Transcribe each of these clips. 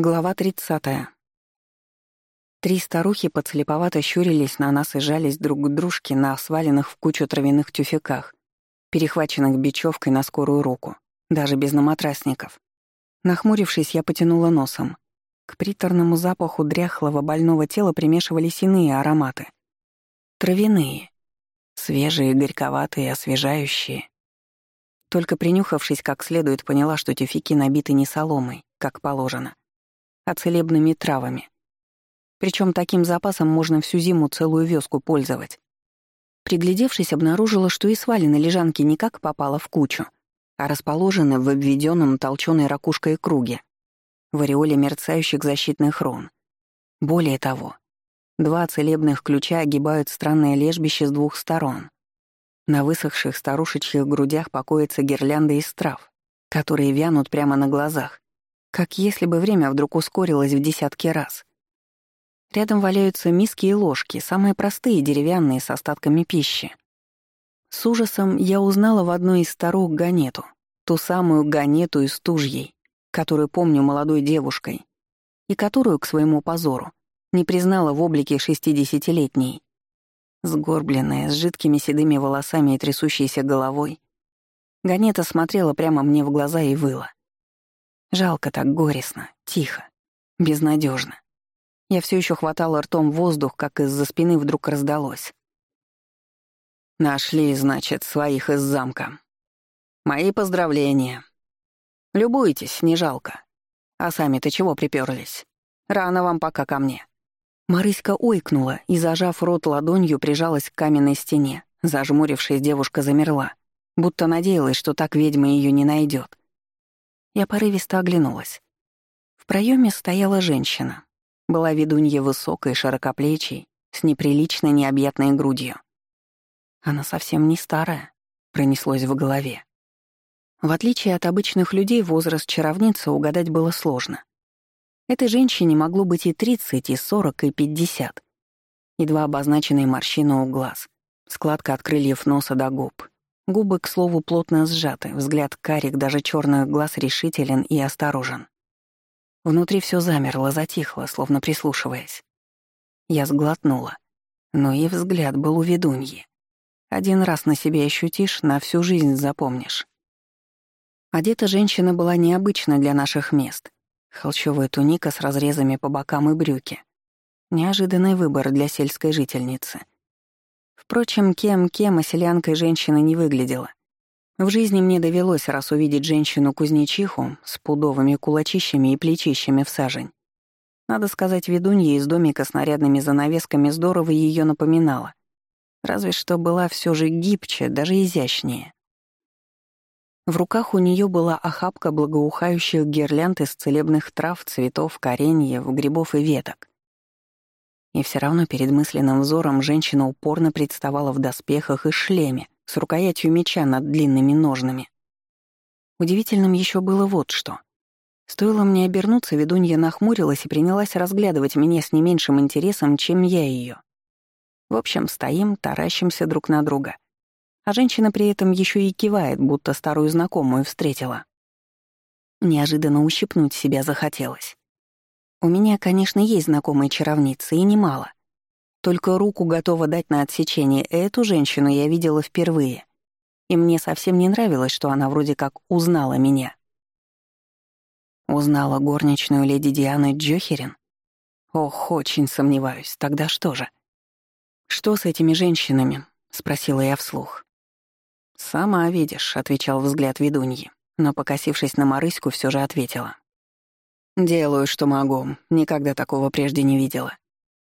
Глава 30. Три старухи подслеповато щурились на нас и жались друг к дружке на сваленных в кучу травяных тюфяках, перехваченных бечевкой на скорую руку, даже без наматрасников. Нахмурившись, я потянула носом. К приторному запаху дряхлого больного тела примешивались иные ароматы. Травяные. Свежие, горьковатые, освежающие. Только принюхавшись как следует, поняла, что тюфяки набиты не соломой, как положено, а целебными травами. Причем таким запасом можно всю зиму целую вёску пользовать. Приглядевшись, обнаружила, что и свалены лежанки не как попало в кучу, а расположены в обведенном толченой ракушкой круге, в ореоле мерцающих защитных рун. Более того, два целебных ключа огибают странное лежбище с двух сторон. На высохших старушечьих грудях покоятся гирлянды из трав, которые вянут прямо на глазах, как если бы время вдруг ускорилось в десятки раз. Рядом валяются миски и ложки, самые простые, деревянные, с остатками пищи. С ужасом я узнала в одной из старух Ганету, ту самую Ганету из Тужьей, которую помню молодой девушкой, и которую, к своему позору, не признала в облике шестидесятилетней. Сгорбленная, с жидкими седыми волосами и трясущейся головой, Ганета смотрела прямо мне в глаза и выла. Жалко так, горестно, тихо, безнадежно. Я все еще хватала ртом воздух, как из-за спины вдруг раздалось. «Нашли, значит, своих из замка. Мои поздравления. Любуйтесь, не жалко. А сами-то чего приперлись? Рано вам пока ко мне». Марыська ойкнула и, зажав рот ладонью, прижалась к каменной стене. Зажмурившись, девушка замерла, будто надеялась, что так ведьма ее не найдет. Я порывисто оглянулась. В проеме стояла женщина. Была ведунья высокой, широкоплечей, с неприлично необъятной грудью. Она совсем не старая, пронеслось в голове. В отличие от обычных людей, возраст чаровницы угадать было сложно. Этой женщине могло быть и 30, и 40, и 50. Едва обозначенные морщины у глаз, складка от крыльев носа до губ, Губы, к слову, плотно сжаты, взгляд карик, даже черных глаз решителен и осторожен. Внутри все замерло, затихло, словно прислушиваясь. Я сглотнула. Но и взгляд был у ведуньи. Один раз на себе ощутишь, на всю жизнь запомнишь. Одета женщина была необычна для наших мест. Холчевая туника с разрезами по бокам и брюки. Неожиданный выбор для сельской жительницы — Впрочем, кем-кем, селянкой женщина не выглядела. В жизни мне довелось раз увидеть женщину-кузнечиху с пудовыми кулачищами и плечищами в сажень. Надо сказать, ведунья из домика с нарядными занавесками здорово ее напоминала. Разве что была все же гибче, даже изящнее. В руках у нее была охапка благоухающих гирлянд из целебных трав, цветов, кореньев, грибов и веток. И все равно перед мысленным взором женщина упорно представала в доспехах и шлеме, с рукоятью меча над длинными ножнами. Удивительным еще было вот что. Стоило мне обернуться, ведунья нахмурилась и принялась разглядывать меня с не меньшим интересом, чем я ее. В общем, стоим, таращимся друг на друга. А женщина при этом еще и кивает, будто старую знакомую встретила. Неожиданно ущипнуть себя захотелось. У меня, конечно, есть знакомые чаровницы, и немало. Только руку готова дать на отсечение. Эту женщину я видела впервые. И мне совсем не нравилось, что она вроде как узнала меня. Узнала горничную леди Дианы Джохерин? Ох, очень сомневаюсь. Тогда что же? «Что с этими женщинами?» — спросила я вслух. «Сама видишь», — отвечал взгляд ведуньи, но, покосившись на Марыську, все же ответила. «Делаю, что могу. Никогда такого прежде не видела.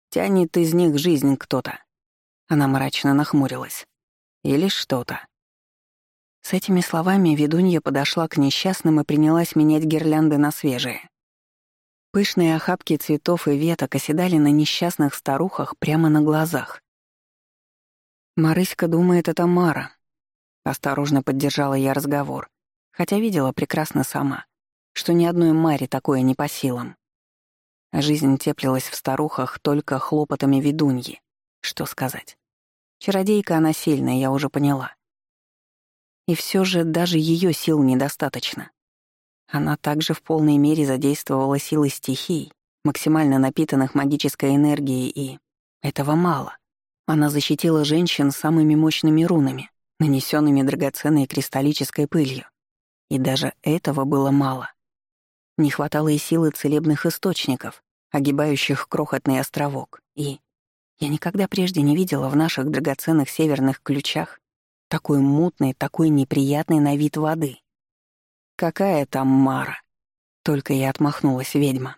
Тянет из них жизнь кто-то». Она мрачно нахмурилась. «Или что-то». С этими словами ведунья подошла к несчастным и принялась менять гирлянды на свежие. Пышные охапки цветов и веток оседали на несчастных старухах прямо на глазах. «Марыська думает, это Мара», — осторожно поддержала я разговор, хотя видела прекрасно сама что ни одной Маре такое не по силам. Жизнь теплилась в старухах только хлопотами ведуньи. Что сказать? Чародейка она сильная, я уже поняла. И все же даже ее сил недостаточно. Она также в полной мере задействовала силы стихий, максимально напитанных магической энергией, и этого мало. Она защитила женщин самыми мощными рунами, нанесенными драгоценной кристаллической пылью. И даже этого было мало. Не хватало и силы целебных источников, огибающих крохотный островок. И я никогда прежде не видела в наших драгоценных северных ключах такой мутной, такой неприятной на вид воды. Какая там Мара? Только я отмахнулась ведьма.